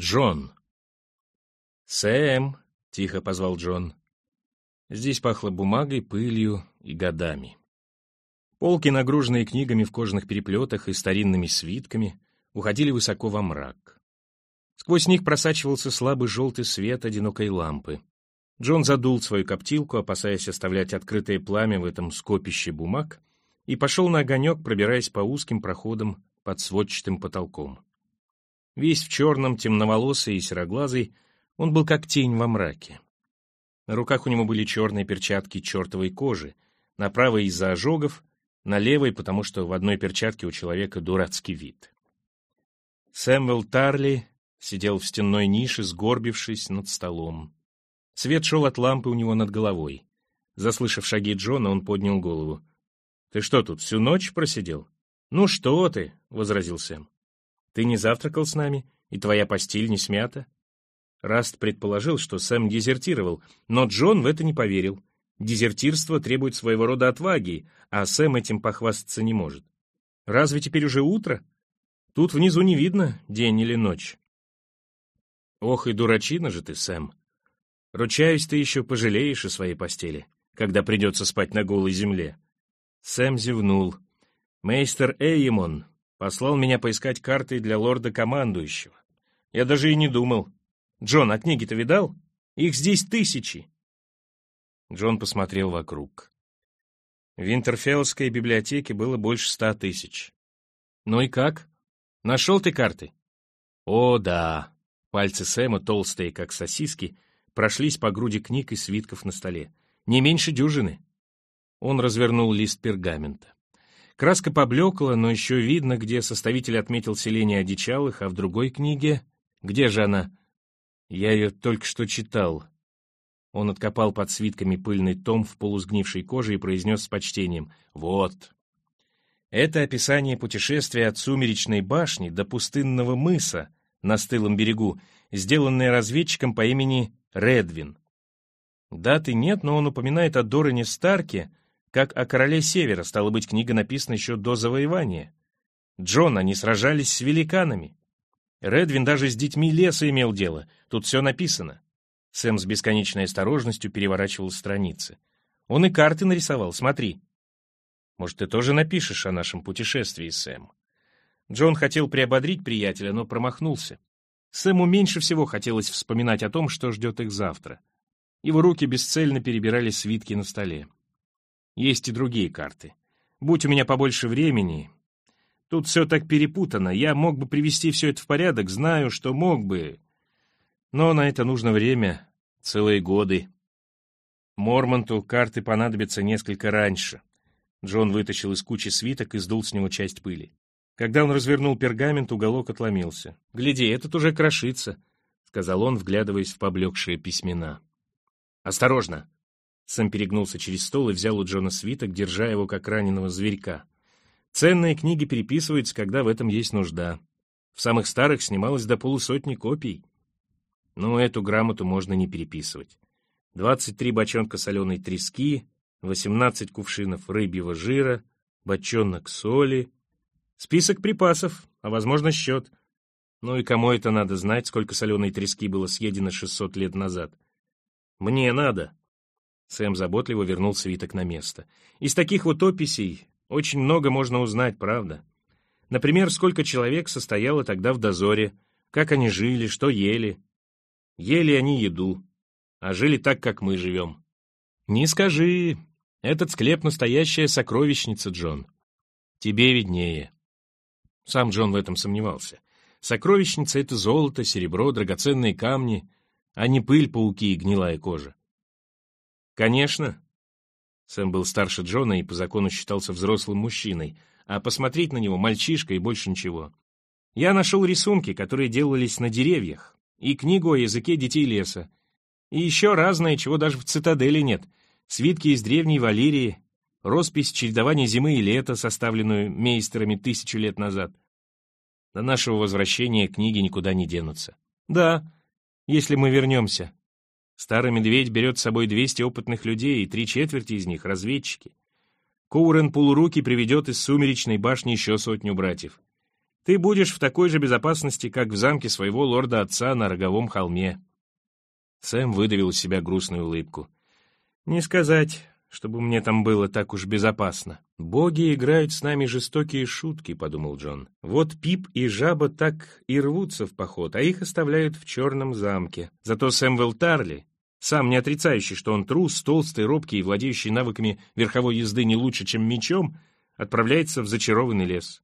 Джон. «Сэм!» — тихо позвал Джон. Здесь пахло бумагой, пылью и годами. Полки, нагруженные книгами в кожаных переплетах и старинными свитками, уходили высоко во мрак. Сквозь них просачивался слабый желтый свет одинокой лампы. Джон задул свою коптилку, опасаясь оставлять открытое пламя в этом скопище бумаг, и пошел на огонек, пробираясь по узким проходам под сводчатым потолком. Весь в черном, темноволосый и сероглазый, он был как тень во мраке. На руках у него были черные перчатки чертовой кожи, на правой из-за ожогов, на левой, потому что в одной перчатке у человека дурацкий вид. Сэмвелл Тарли сидел в стенной нише, сгорбившись над столом. Свет шел от лампы у него над головой. Заслышав шаги Джона, он поднял голову. «Ты что тут, всю ночь просидел?» «Ну что ты?» — возразил Сэм. «Ты не завтракал с нами, и твоя постель не смята?» Раст предположил, что Сэм дезертировал, но Джон в это не поверил. Дезертирство требует своего рода отваги, а Сэм этим похвастаться не может. Разве теперь уже утро? Тут внизу не видно, день или ночь. Ох и дурачина же ты, Сэм. Ручаюсь, ты еще пожалеешь о своей постели, когда придется спать на голой земле. Сэм зевнул. Мейстер Эймон послал меня поискать карты для лорда-командующего. Я даже и не думал. Джон, а книги-то видал? Их здесь тысячи. Джон посмотрел вокруг. В Винтерфеллской библиотеке было больше ста тысяч. Ну и как? Нашел ты карты? О, да. Пальцы Сэма, толстые, как сосиски, прошлись по груди книг и свитков на столе. Не меньше дюжины. Он развернул лист пергамента. Краска поблекла, но еще видно, где составитель отметил селение одичалых, а в другой книге... Где же она? Я ее только что читал. Он откопал под свитками пыльный том в полусгнившей коже и произнес с почтением. Вот. Это описание путешествия от Сумеречной башни до пустынного мыса на стылом берегу, сделанное разведчиком по имени Редвин. Даты нет, но он упоминает о Доране Старке, как о Короле Севера, стало быть, книга написана еще до завоевания. Джон, они сражались с великанами. Редвин даже с детьми леса имел дело. Тут все написано. Сэм с бесконечной осторожностью переворачивал страницы. Он и карты нарисовал, смотри. Может, ты тоже напишешь о нашем путешествии, Сэм? Джон хотел приободрить приятеля, но промахнулся. Сэму меньше всего хотелось вспоминать о том, что ждет их завтра. Его руки бесцельно перебирали свитки на столе. Есть и другие карты. Будь у меня побольше времени, Тут все так перепутано. Я мог бы привести все это в порядок, знаю, что мог бы. Но на это нужно время, целые годы. Мормонту карты понадобятся несколько раньше. Джон вытащил из кучи свиток и сдул с него часть пыли. Когда он развернул пергамент, уголок отломился. «Гляди, этот уже крошится», — сказал он, вглядываясь в поблекшие письмена. «Осторожно!» Сэм перегнулся через стол и взял у Джона свиток, держа его как раненого зверька. Ценные книги переписываются, когда в этом есть нужда. В самых старых снималось до полусотни копий. Но эту грамоту можно не переписывать. 23 бочонка соленой трески, 18 кувшинов рыбьего жира, бочонок соли, список припасов, а, возможно, счет. Ну и кому это надо знать, сколько соленой трески было съедено 600 лет назад? Мне надо. Сэм заботливо вернул свиток на место. Из таких вот описей очень много можно узнать, правда. Например, сколько человек состояло тогда в дозоре, как они жили, что ели. Ели они еду, а жили так, как мы живем. Не скажи, этот склеп — настоящая сокровищница, Джон. Тебе виднее. Сам Джон в этом сомневался. Сокровищница — это золото, серебро, драгоценные камни, а не пыль, пауки и гнилая кожа. Конечно, Сэм был старше Джона и по закону считался взрослым мужчиной, а посмотреть на него мальчишка и больше ничего. Я нашел рисунки, которые делались на деревьях, и книгу о языке детей леса. И еще разное, чего даже в цитадели нет. Свитки из древней Валерии, роспись чередования зимы и лета, составленную мейстерами тысячу лет назад. До нашего возвращения книги никуда не денутся. Да, если мы вернемся. Старый медведь берет с собой 200 опытных людей, и три четверти из них — разведчики. Коурен полуруки приведет из сумеречной башни еще сотню братьев. Ты будешь в такой же безопасности, как в замке своего лорда-отца на Роговом холме». Сэм выдавил из себя грустную улыбку. «Не сказать, чтобы мне там было так уж безопасно. Боги играют с нами жестокие шутки», — подумал Джон. «Вот Пип и Жаба так и рвутся в поход, а их оставляют в черном замке. Зато Сэмвелл Тарли, сам не отрицающий, что он трус, толстый, робкий и владеющий навыками верховой езды не лучше, чем мечом, отправляется в зачарованный лес.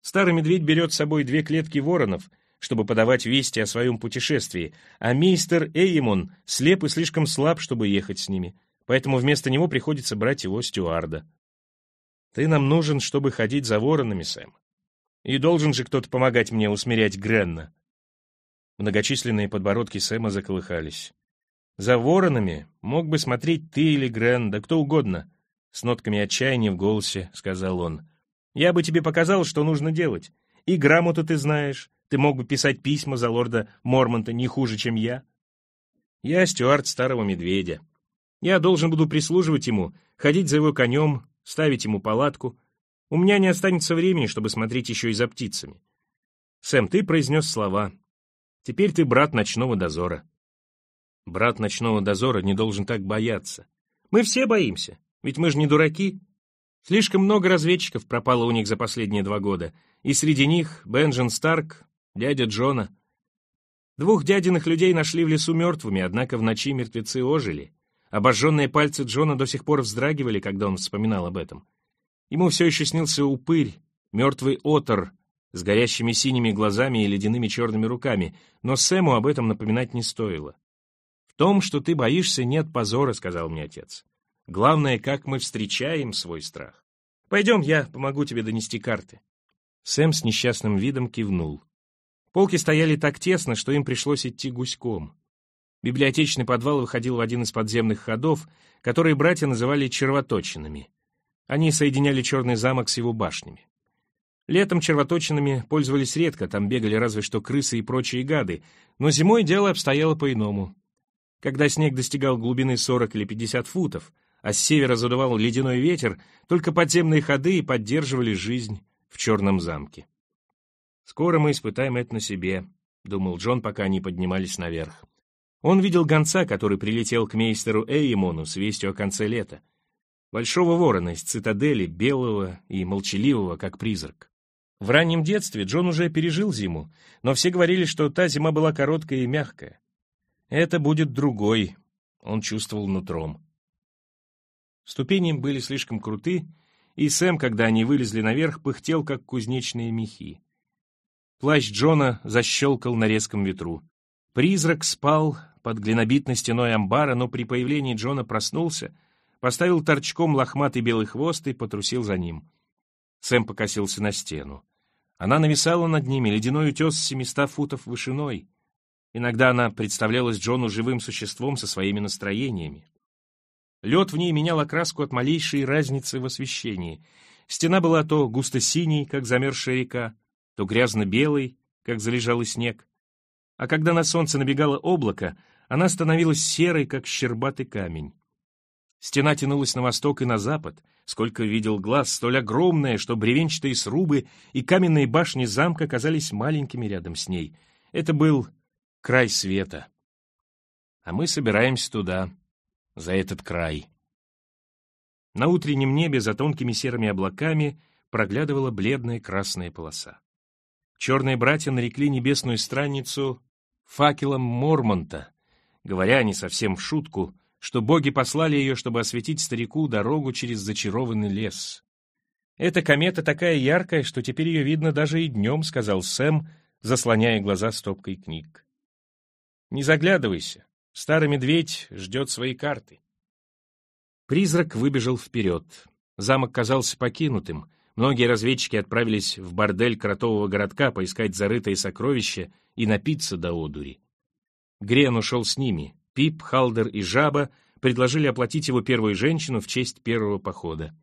Старый медведь берет с собой две клетки воронов, чтобы подавать вести о своем путешествии, а мейстер Эймон слеп и слишком слаб, чтобы ехать с ними, поэтому вместо него приходится брать его стюарда. Ты нам нужен, чтобы ходить за воронами, Сэм. И должен же кто-то помогать мне усмирять Гренна. Многочисленные подбородки Сэма заколыхались. За воронами мог бы смотреть ты или Грен, да кто угодно. С нотками отчаяния в голосе сказал он. Я бы тебе показал, что нужно делать. И грамоту ты знаешь. Ты мог бы писать письма за лорда Мормонта не хуже, чем я. Я стюард старого медведя. Я должен буду прислуживать ему, ходить за его конем, ставить ему палатку. У меня не останется времени, чтобы смотреть еще и за птицами. Сэм, ты произнес слова. Теперь ты брат ночного дозора. Брат ночного дозора не должен так бояться. Мы все боимся, ведь мы же не дураки. Слишком много разведчиков пропало у них за последние два года, и среди них Бенджин Старк, дядя Джона. Двух дядиных людей нашли в лесу мертвыми, однако в ночи мертвецы ожили. Обожженные пальцы Джона до сих пор вздрагивали, когда он вспоминал об этом. Ему все еще снился упырь, мертвый отор с горящими синими глазами и ледяными черными руками, но Сэму об этом напоминать не стоило. «В том, что ты боишься, нет позора», — сказал мне отец. Главное, как мы встречаем свой страх. Пойдем, я помогу тебе донести карты». Сэм с несчастным видом кивнул. Полки стояли так тесно, что им пришлось идти гуськом. Библиотечный подвал выходил в один из подземных ходов, которые братья называли червоточинами. Они соединяли черный замок с его башнями. Летом червоточинами пользовались редко, там бегали разве что крысы и прочие гады, но зимой дело обстояло по-иному. Когда снег достигал глубины 40 или 50 футов, а с севера задувал ледяной ветер, только подземные ходы поддерживали жизнь в черном замке. «Скоро мы испытаем это на себе», — думал Джон, пока они поднимались наверх. Он видел гонца, который прилетел к мейстеру Эймону с вестью о конце лета. Большого ворона из цитадели, белого и молчаливого, как призрак. В раннем детстве Джон уже пережил зиму, но все говорили, что та зима была короткая и мягкая. Это будет другой, он чувствовал нутром. Ступени были слишком круты, и Сэм, когда они вылезли наверх, пыхтел, как кузнечные мехи. Плащ Джона защелкал на резком ветру. Призрак спал под глинобитной стеной амбара, но при появлении Джона проснулся, поставил торчком лохматый белый хвост и потрусил за ним. Сэм покосился на стену. Она нависала над ними, ледяной утес семиста футов вышиной. Иногда она представлялась Джону живым существом со своими настроениями. Лед в ней менял окраску от малейшей разницы в освещении. Стена была то густо-синей, как замерзшая река, то грязно-белой, как залежалый снег. А когда на солнце набегало облако, она становилась серой, как щербатый камень. Стена тянулась на восток и на запад, сколько видел глаз, столь огромная, что бревенчатые срубы и каменные башни замка казались маленькими рядом с ней. Это был край света. А мы собираемся туда, за этот край. На утреннем небе за тонкими серыми облаками проглядывала бледная красная полоса. Черные братья нарекли небесную страницу факелом Мормонта, говоря не совсем в шутку, что боги послали ее, чтобы осветить старику дорогу через зачарованный лес. «Эта комета такая яркая, что теперь ее видно даже и днем», — сказал Сэм, заслоняя глаза стопкой книг. «Не заглядывайся. Старый медведь ждет свои карты. Призрак выбежал вперед. Замок казался покинутым. Многие разведчики отправились в бордель кротового городка поискать зарытые сокровища и напиться до одури. Грен ушел с ними. Пип, Халдер и Жаба предложили оплатить его первую женщину в честь первого похода.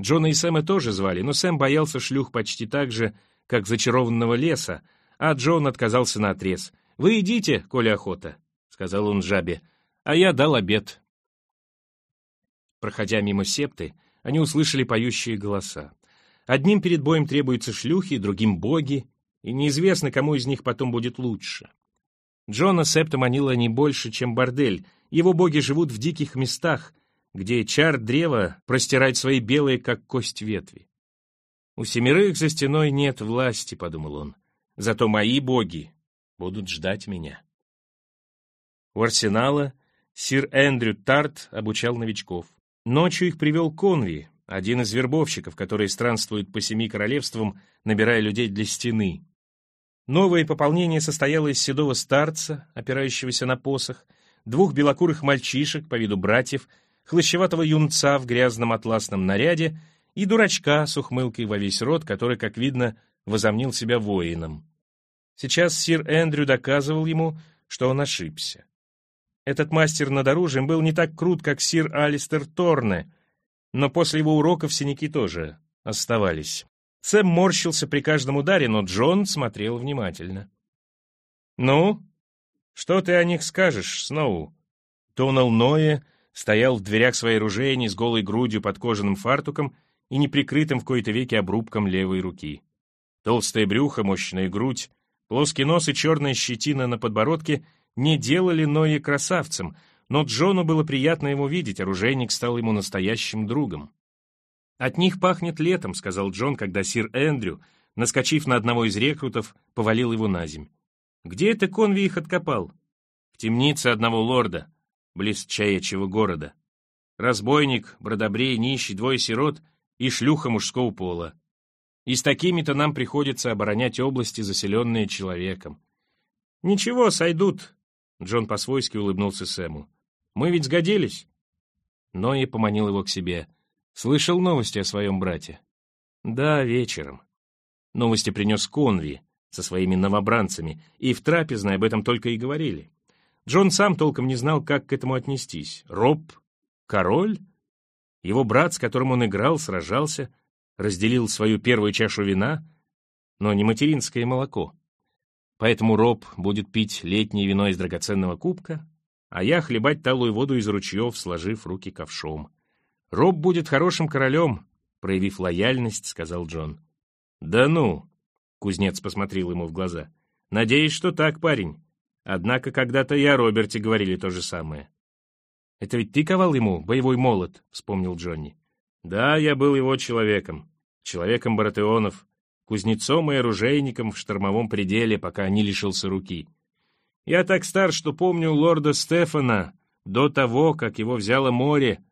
Джона и Сэма тоже звали, но Сэм боялся шлюх почти так же, как зачарованного леса, а Джон отказался на отрез. «Вы идите, коли охота сказал он жабе, а я дал обед. Проходя мимо септы, они услышали поющие голоса. Одним перед боем требуются шлюхи, другим — боги, и неизвестно, кому из них потом будет лучше. Джона Септа манила не больше, чем бордель. Его боги живут в диких местах, где чар древа простирает свои белые, как кость ветви. «У семерых за стеной нет власти», — подумал он. «Зато мои боги будут ждать меня». У арсенала сир Эндрю Тарт обучал новичков. Ночью их привел Конви, один из вербовщиков, которые странствуют по семи королевствам, набирая людей для стены. Новое пополнение состояло из седого старца, опирающегося на посох, двух белокурых мальчишек по виду братьев, хлыщеватого юнца в грязном атласном наряде и дурачка с ухмылкой во весь рот, который, как видно, возомнил себя воином. Сейчас сир Эндрю доказывал ему, что он ошибся. Этот мастер над оружием был не так крут, как сир Алистер Торне, но после его уроков синяки тоже оставались. Сэм морщился при каждом ударе, но Джон смотрел внимательно. «Ну, что ты о них скажешь, Сноу?» Тонал Ноя стоял в дверях своей ружейни с голой грудью под кожаным фартуком и неприкрытым в кои-то веки обрубком левой руки. Толстое брюхо, мощная грудь, плоский нос и черная щетина на подбородке не делали Ноя красавцем, но Джону было приятно его видеть, оружейник стал ему настоящим другом. «От них пахнет летом», — сказал Джон, когда сир Эндрю, наскочив на одного из рекрутов, повалил его на земь. «Где это Конви их откопал?» «В темнице одного лорда, близ Чаячьего города. Разбойник, бродобрей, нищий, двое сирот и шлюха мужского пола. И с такими-то нам приходится оборонять области, заселенные человеком». «Ничего, сойдут», — Джон по-свойски улыбнулся Сэму. «Мы ведь сгодились». Нои поманил его к себе — Слышал новости о своем брате? Да, вечером. Новости принес Конви со своими новобранцами, и в трапезной об этом только и говорили. Джон сам толком не знал, как к этому отнестись. Роб? Король? Его брат, с которым он играл, сражался, разделил свою первую чашу вина, но не материнское молоко. Поэтому Роб будет пить летнее вино из драгоценного кубка, а я хлебать талую воду из ручьев, сложив руки ковшом. «Роб будет хорошим королем», — проявив лояльность, сказал Джон. «Да ну!» — кузнец посмотрел ему в глаза. «Надеюсь, что так, парень. Однако когда-то и о Роберте говорили то же самое». «Это ведь ты ковал ему боевой молот», — вспомнил Джонни. «Да, я был его человеком, человеком Баратеонов, кузнецом и оружейником в штормовом пределе, пока не лишился руки. Я так стар, что помню лорда Стефана до того, как его взяло море,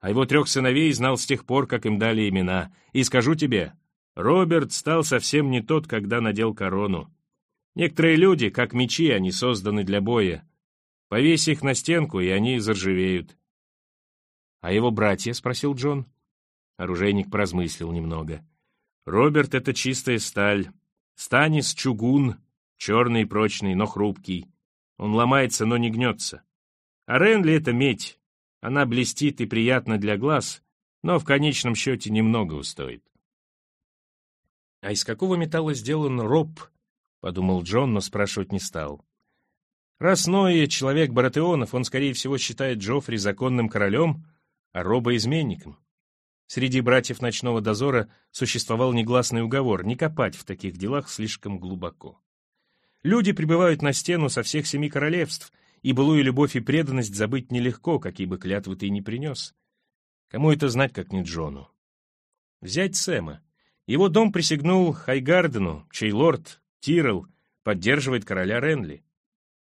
а его трех сыновей знал с тех пор, как им дали имена. И скажу тебе, Роберт стал совсем не тот, когда надел корону. Некоторые люди, как мечи, они созданы для боя. Повесь их на стенку, и они заржавеют. — А его братья? — спросил Джон. Оружейник поразмыслил немного. Роберт — это чистая сталь. Станис — чугун, черный и прочный, но хрупкий. Он ломается, но не гнется. А Ренли — это медь, она блестит и приятна для глаз, но в конечном счете немного устоит. «А из какого металла сделан роб?» — подумал Джон, но спрашивать не стал. Раз Ноя — человек Баратеонов, он, скорее всего, считает Джоффри законным королем, а Роба — изменником. Среди братьев ночного дозора существовал негласный уговор не копать в таких делах слишком глубоко. Люди прибывают на стену со всех семи королевств — и былую любовь и преданность забыть нелегко, какие бы клятвы ты ни принес. Кому это знать, как не Джону? Взять Сэма. Его дом присягнул Хайгардену, чей лорд, Тирл, поддерживает короля Ренли.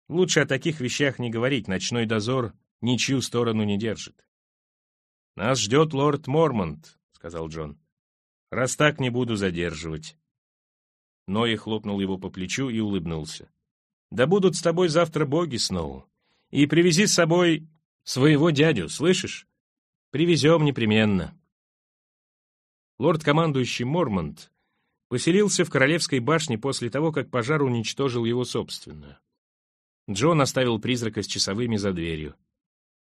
Лучше о таких вещах не говорить, ночной дозор ничью сторону не держит. «Нас ждет лорд Мормонт», — сказал Джон. «Раз так, не буду задерживать». Нои хлопнул его по плечу и улыбнулся. «Да будут с тобой завтра боги, Сноу. И привези с собой своего дядю, слышишь? Привезем непременно. Лорд-командующий Мормонт поселился в Королевской башне после того, как пожар уничтожил его собственную. Джон оставил призрака с часовыми за дверью.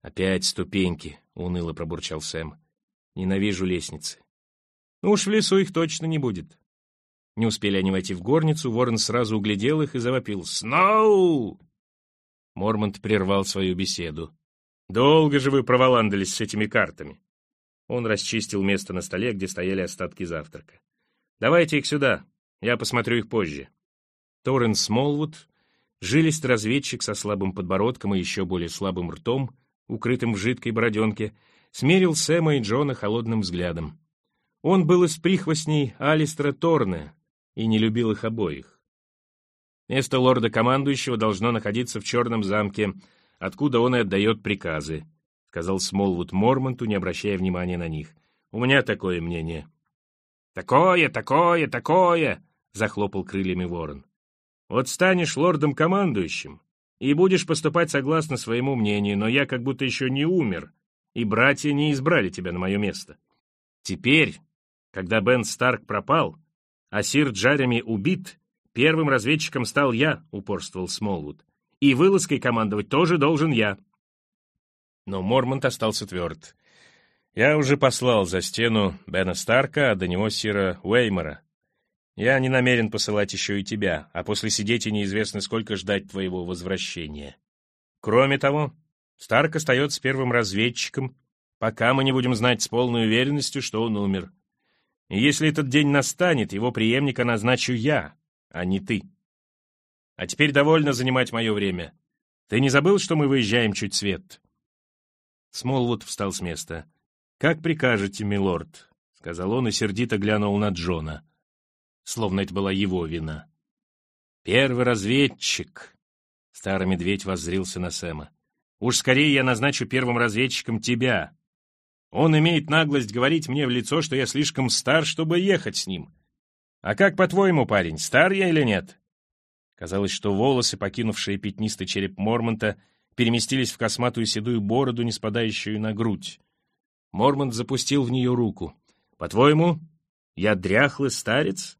«Опять ступеньки», — уныло пробурчал Сэм. «Ненавижу лестницы». «Ну уж в лесу их точно не будет». Не успели они войти в горницу, ворон сразу углядел их и завопил «Сноу!» Мормонт прервал свою беседу. «Долго же вы проволандались с этими картами?» Он расчистил место на столе, где стояли остатки завтрака. Давайте их сюда, я посмотрю их позже. Торрен Смолвуд, жилист разведчик со слабым подбородком и еще более слабым ртом, укрытым в жидкой бороденке, смерил Сэма и Джона холодным взглядом. Он был из прихвостней Алистера Торне и не любил их обоих. Место лорда-командующего должно находиться в Черном замке, откуда он и отдает приказы, — сказал Смолвуд Мормонту, не обращая внимания на них. — У меня такое мнение. — Такое, такое, такое! — захлопал крыльями ворон. — Вот станешь лордом-командующим и будешь поступать согласно своему мнению, но я как будто еще не умер, и братья не избрали тебя на мое место. Теперь, когда Бен Старк пропал, а сир Джареми убит, первым разведчиком стал я, упорствовал Смолвуд. И вылазкой командовать тоже должен я. Но Мормонт остался тверд. Я уже послал за стену Бена Старка, а до него сира Уэймора. Я не намерен посылать еще и тебя, а после сидеть и неизвестно сколько ждать твоего возвращения. Кроме того, Старк остается первым разведчиком, пока мы не будем знать с полной уверенностью, что он умер. И если этот день настанет, его преемника назначу я, а не ты. А теперь довольно занимать мое время. Ты не забыл, что мы выезжаем чуть свет?» Смолвуд встал с места. «Как прикажете, милорд», — сказал он и сердито глянул на Джона. Словно это была его вина. «Первый разведчик», — старый медведь воззрился на Сэма. «Уж скорее я назначу первым разведчиком тебя. Он имеет наглость говорить мне в лицо, что я слишком стар, чтобы ехать с ним. А как, по-твоему, парень, стар я или нет?» Казалось, что волосы, покинувшие пятнистый череп Мормонта, переместились в косматую седую бороду, не спадающую на грудь. Мормонт запустил в нее руку. «По-твоему, я дряхлый старец?»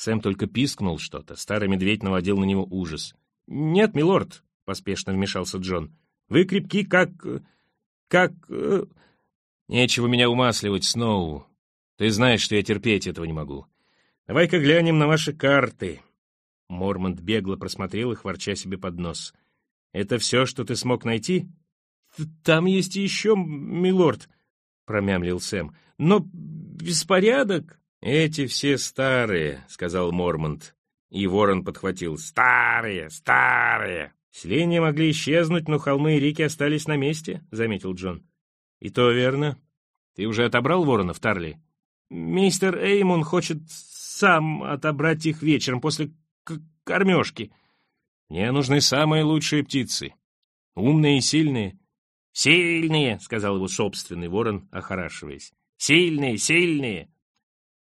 Сэм только пискнул что-то. Старый медведь наводил на него ужас. «Нет, милорд», — поспешно вмешался Джон. «Вы крепки, как... как...» э, «Нечего меня умасливать, Сноу. Ты знаешь, что я терпеть этого не могу. Давай-ка глянем на ваши карты. Мормонт бегло просмотрел их, ворча себе под нос. «Это все, что ты смог найти?» «Там есть еще, милорд», — промямлил Сэм. «Но беспорядок...» «Эти все старые», — сказал Мормонт. И ворон подхватил. «Старые, старые!» «Селения могли исчезнуть, но холмы и реки остались на месте», — заметил Джон. «И то верно. Ты уже отобрал ворона в Тарли?» «Мистер Эймон хочет сам отобрать их вечером после кормежки. Мне нужны самые лучшие птицы. Умные и сильные. «Сильные!» — сказал его собственный ворон, охорашиваясь. «Сильные, сильные!»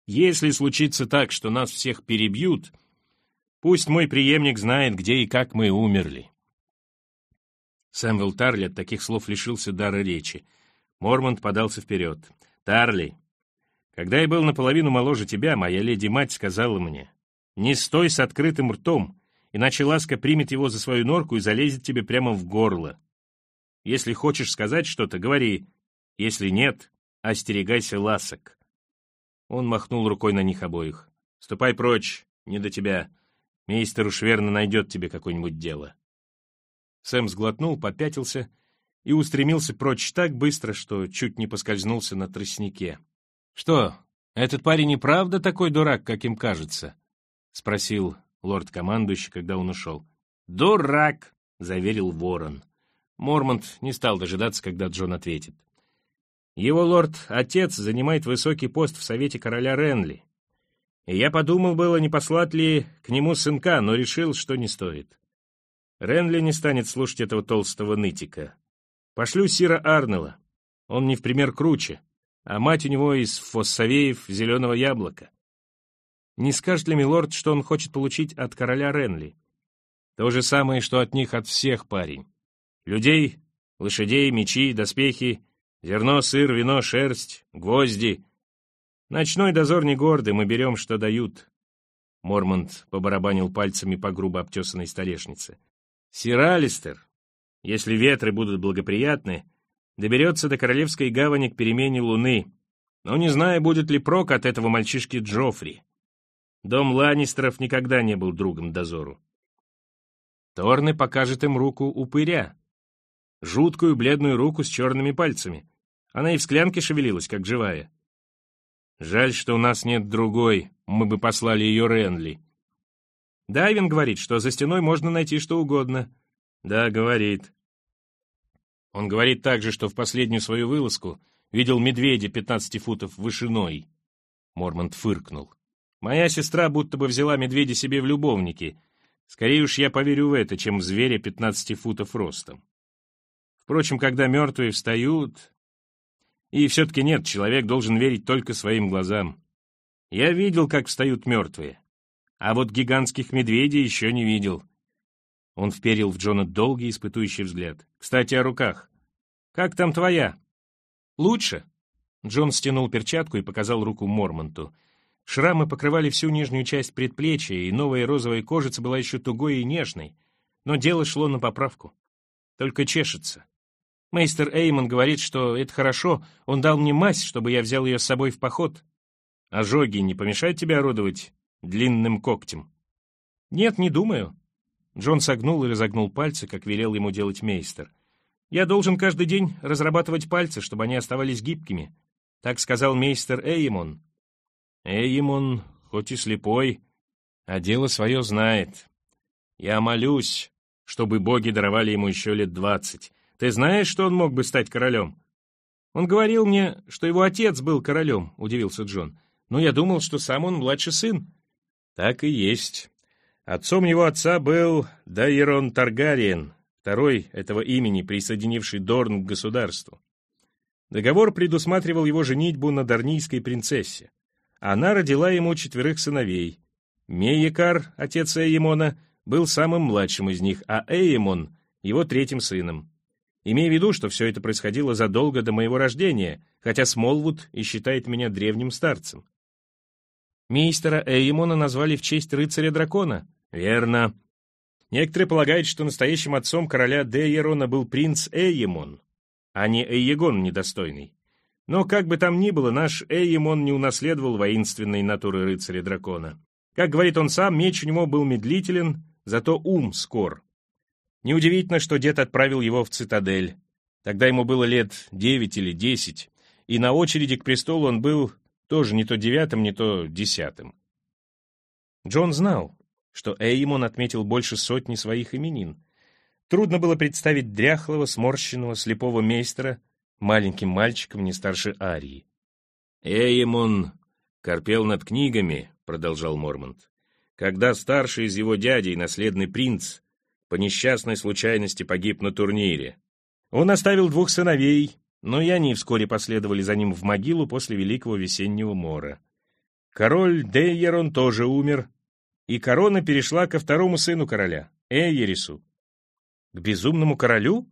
«Если случится так, что нас всех перебьют, пусть мой преемник знает, где и как мы умерли». Сэмвелл Тарли от таких слов лишился дара речи. Мормонт подался вперед. «Тарли, когда я был наполовину моложе тебя, моя леди-мать сказала мне, не стой с открытым ртом, иначе ласка примет его за свою норку и залезет тебе прямо в горло. Если хочешь сказать что-то, говори. Если нет, остерегайся ласок. Он махнул рукой на них обоих. «Ступай прочь, не до тебя. Мейстер уж верно найдет тебе какое-нибудь дело». Сэм сглотнул, попятился и устремился прочь так быстро, что чуть не поскользнулся на тростнике. «Что, этот парень и правда такой дурак, как им кажется?» — спросил лорд-командующий, когда он ушел. «Дурак!» — заверил ворон. Мормонт не стал дожидаться, когда Джон ответит. «Его лорд-отец занимает высокий пост в совете короля Ренли. И я подумал было, не послать ли к нему сынка, но решил, что не стоит. Ренли не станет слушать этого толстого нытика. Пошлю Сира Арнелла. Он не в пример круче, а мать у него из фоссовеев зеленого яблока. Не скажет ли милорд, что он хочет получить от короля Ренли? То же самое, что от них от всех, парень. Людей, лошадей, мечи, доспехи, зерно, сыр, вино, шерсть, гвозди. Ночной дозор не гордый, мы берем, что дают. Мормонт побарабанил пальцами по грубо обтесанной столешнице. Сир Алистер, если ветры будут благоприятны, доберется до Королевской гавани к перемене луны, но не знаю, будет ли прок от этого мальчишки Джоффри. Дом Ланнистеров никогда не был другом дозору. Торны покажет им руку упыря. Жуткую бледную руку с черными пальцами. Она и в склянке шевелилась, как живая. Жаль, что у нас нет другой, мы бы послали ее Ренли. Дайвин говорит, что за стеной можно найти что угодно. Да, говорит. Он говорит также, что в последнюю свою вылазку видел медведя 15 футов вышиной. Мормонт фыркнул. Моя сестра будто бы взяла медведя себе в любовники. Скорее уж я поверю в это, чем в зверя 15 футов ростом. Впрочем, когда мертвые встают... И все-таки нет, человек должен верить только своим глазам. Я видел, как встают мертвые. А вот гигантских медведей еще не видел. Он вперил в Джона долгий испытующий взгляд. «Кстати, о руках. Как там твоя?» «Лучше». Джон стянул перчатку и показал руку Мормонту. Шрамы покрывали всю нижнюю часть предплечья, и новая розовая кожица была еще тугой и нежной. Но дело шло на поправку. Только чешется. Мейстер Эймон говорит, что это хорошо, он дал мне мазь, чтобы я взял ее с собой в поход. Ожоги не помешают тебе орудовать длинным когтем? Нет, не думаю. Джон согнул и разогнул пальцы, как велел ему делать мейстер. Я должен каждый день разрабатывать пальцы, чтобы они оставались гибкими. Так сказал мейстер Эймон. Эймон, хоть и слепой, а дело свое знает. Я молюсь, чтобы боги даровали ему еще лет двадцать, ты знаешь, что он мог бы стать королем?» «Он говорил мне, что его отец был королем», — удивился Джон. «Но я думал, что сам он младший сын». «Так и есть. Отцом его отца был Дайерон Таргариен, второй этого имени, присоединивший Дорн к государству. Договор предусматривал его женитьбу на дарнийской принцессе. Она родила ему четверых сыновей. Мейекар, отец Эйемона, был самым младшим из них, а Эйемон — его третьим сыном. Имея в виду, что все это происходило задолго до моего рождения, хотя Смолвуд и считает меня древним старцем. Мейстера Эймона назвали в честь рыцаря-дракона. Верно. Некоторые полагают, что настоящим отцом короля Дейерона был принц Эйемон, а не Эйегон недостойный. Но как бы там ни было, наш Эйемон не унаследовал воинственной натуры рыцаря-дракона. Как говорит он сам, меч у него был медлителен, зато ум скор. Неудивительно, что дед отправил его в цитадель. Тогда ему было лет девять или десять, и на очереди к престолу он был тоже не то девятым, не то десятым. Джон знал, что Эймон отметил больше сотни своих именин. Трудно было представить дряхлого, сморщенного, слепого мейстера маленьким мальчиком не старше Арии. «Эймон корпел над книгами», — продолжал Мормонт, «когда старший из его дядей, наследный принц, по несчастной случайности погиб на турнире. Он оставил двух сыновей, но и они вскоре последовали за ним в могилу после Великого Весеннего Мора. Король Дейерон тоже умер, и корона перешла ко второму сыну короля, Эйерису. К безумному королю?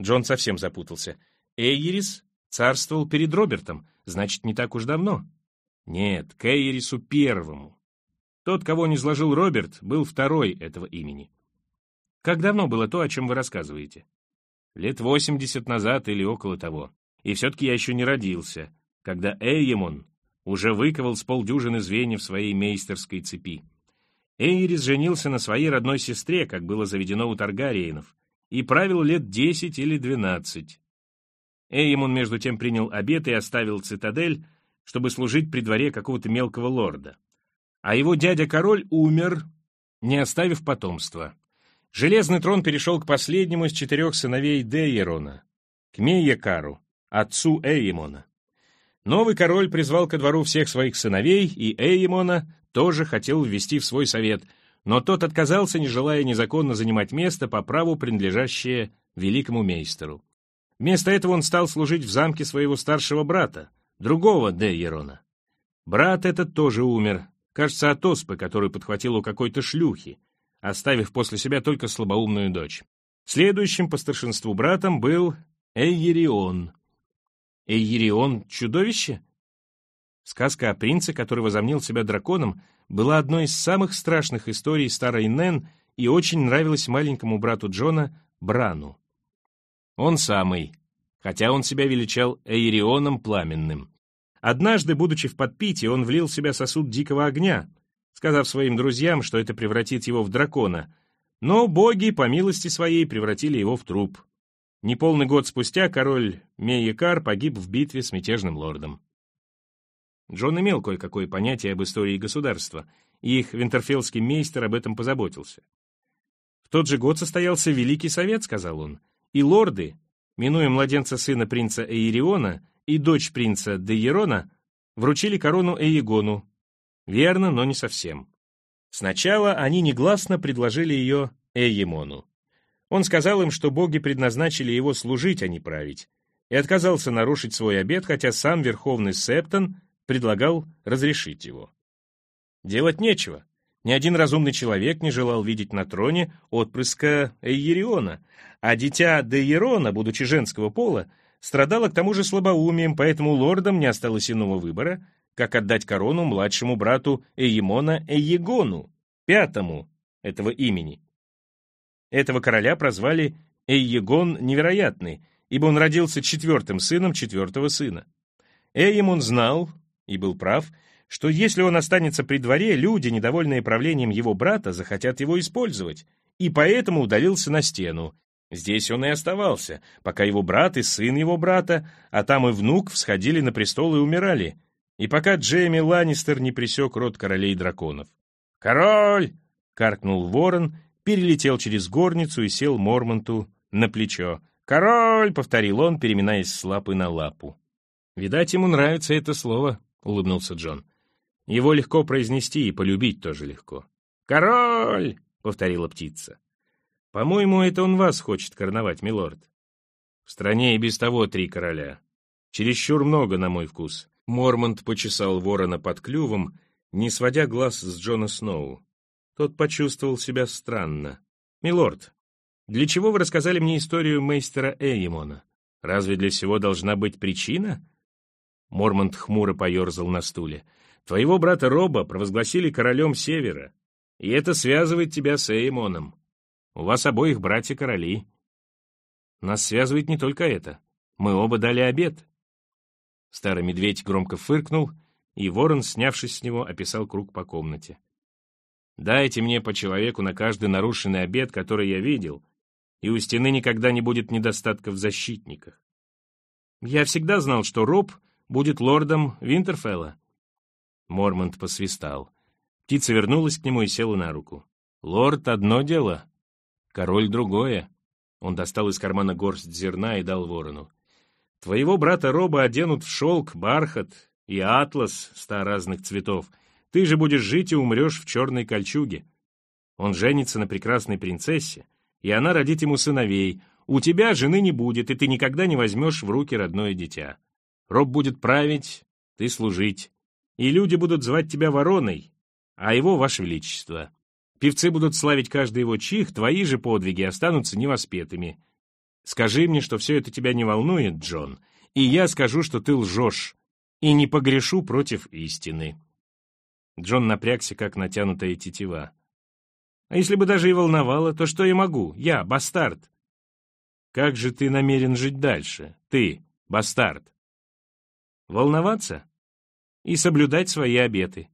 Джон совсем запутался. Эйерис царствовал перед Робертом, значит, не так уж давно. Нет, к Эйерису первому. Тот, кого не изложил Роберт, был второй этого имени. Как давно было то, о чем вы рассказываете? Лет восемьдесят назад или около того. И все-таки я еще не родился, когда Эйемон уже выковал с полдюжины звеньев своей мейстерской цепи. Эйрис женился на своей родной сестре, как было заведено у Таргариенов, и правил лет десять или двенадцать. Эйемон между тем принял обет и оставил цитадель, чтобы служить при дворе какого-то мелкого лорда. А его дядя-король умер, не оставив потомства. Железный трон перешел к последнему из четырех сыновей Дейерона, к Мейякару, отцу Эймона. Новый король призвал ко двору всех своих сыновей, и Эймона тоже хотел ввести в свой совет, но тот отказался, не желая незаконно занимать место по праву, принадлежащее великому мейстеру. Вместо этого он стал служить в замке своего старшего брата, другого Дейерона. Брат этот тоже умер, кажется, от оспы, которую подхватил у какой-то шлюхи, оставив после себя только слабоумную дочь. Следующим по старшинству братом был Эйерион. Эйерион — чудовище? Сказка о принце, который возомнил себя драконом, была одной из самых страшных историй старой Нэн и очень нравилась маленькому брату Джона Брану. Он самый, хотя он себя величал Эйрионом Пламенным. Однажды, будучи в подпитии, он влил в себя сосуд дикого огня, сказав своим друзьям, что это превратит его в дракона. Но боги, по милости своей, превратили его в труп. Неполный год спустя король Мейекар погиб в битве с мятежным лордом. Джон имел кое-какое понятие об истории государства, и их винтерфелдский мейстер об этом позаботился. «В тот же год состоялся Великий Совет», — сказал он, «и лорды, минуя младенца сына принца Эйриона и дочь принца Деерона, вручили корону Эйегону. Верно, но не совсем. Сначала они негласно предложили ее Эйемону. Он сказал им, что боги предназначили его служить, а не править, и отказался нарушить свой обет, хотя сам верховный Септон предлагал разрешить его. Делать нечего. Ни один разумный человек не желал видеть на троне отпрыска Эйериона, а дитя Деерона, будучи женского пола, страдало к тому же слабоумием, поэтому лордам не осталось иного выбора, как отдать корону младшему брату Эйемона Эйегону, пятому этого имени. Этого короля прозвали Эйегон Невероятный, ибо он родился четвертым сыном четвертого сына. Эйемон знал, и был прав, что если он останется при дворе, люди, недовольные правлением его брата, захотят его использовать, и поэтому удалился на стену. Здесь он и оставался, пока его брат и сын его брата, а там и внук всходили на престол и умирали, и пока Джейми Ланнистер не пресек род королей драконов. «Король!» — каркнул ворон, перелетел через горницу и сел Мормонту на плечо. «Король!» — повторил он, переминаясь с лапы на лапу. «Видать, ему нравится это слово», — улыбнулся Джон. «Его легко произнести и полюбить тоже легко». «Король!» — повторила птица. «По-моему, это он вас хочет короновать, милорд. В стране и без того три короля. Чересчур много, на мой вкус». Мормонт почесал ворона под клювом, не сводя глаз с Джона Сноу. Тот почувствовал себя странно. «Милорд, для чего вы рассказали мне историю мейстера Эймона? Разве для всего должна быть причина?» Мормонт хмуро поерзал на стуле. «Твоего брата Роба провозгласили королем Севера, и это связывает тебя с Эймоном. У вас обоих братья-короли. Нас связывает не только это. Мы оба дали обед». Старый медведь громко фыркнул, и ворон, снявшись с него, описал круг по комнате. «Дайте мне по человеку на каждый нарушенный обед, который я видел, и у стены никогда не будет недостатка в защитниках. Я всегда знал, что Роб будет лордом Винтерфелла». Мормонт посвистал. Птица вернулась к нему и села на руку. «Лорд — одно дело, король — другое». Он достал из кармана горсть зерна и дал ворону. «Твоего брата Роба оденут в шелк, бархат и атлас ста разных цветов. Ты же будешь жить и умрешь в черной кольчуге. Он женится на прекрасной принцессе, и она родит ему сыновей. У тебя жены не будет, и ты никогда не возьмешь в руки родное дитя. Роб будет править, ты служить. И люди будут звать тебя вороной, а его — ваше величество. Певцы будут славить каждый его чих, твои же подвиги останутся невоспетыми. Скажи мне, что все это тебя не волнует, Джон, и я скажу, что ты лжешь, и не погрешу против истины». Джон напрягся, как натянутая тетива. «А если бы даже и волновало, то что я могу? Я, бастард!» «Как же ты намерен жить дальше? Ты, бастард!» волноваться и соблюдать свои обеты.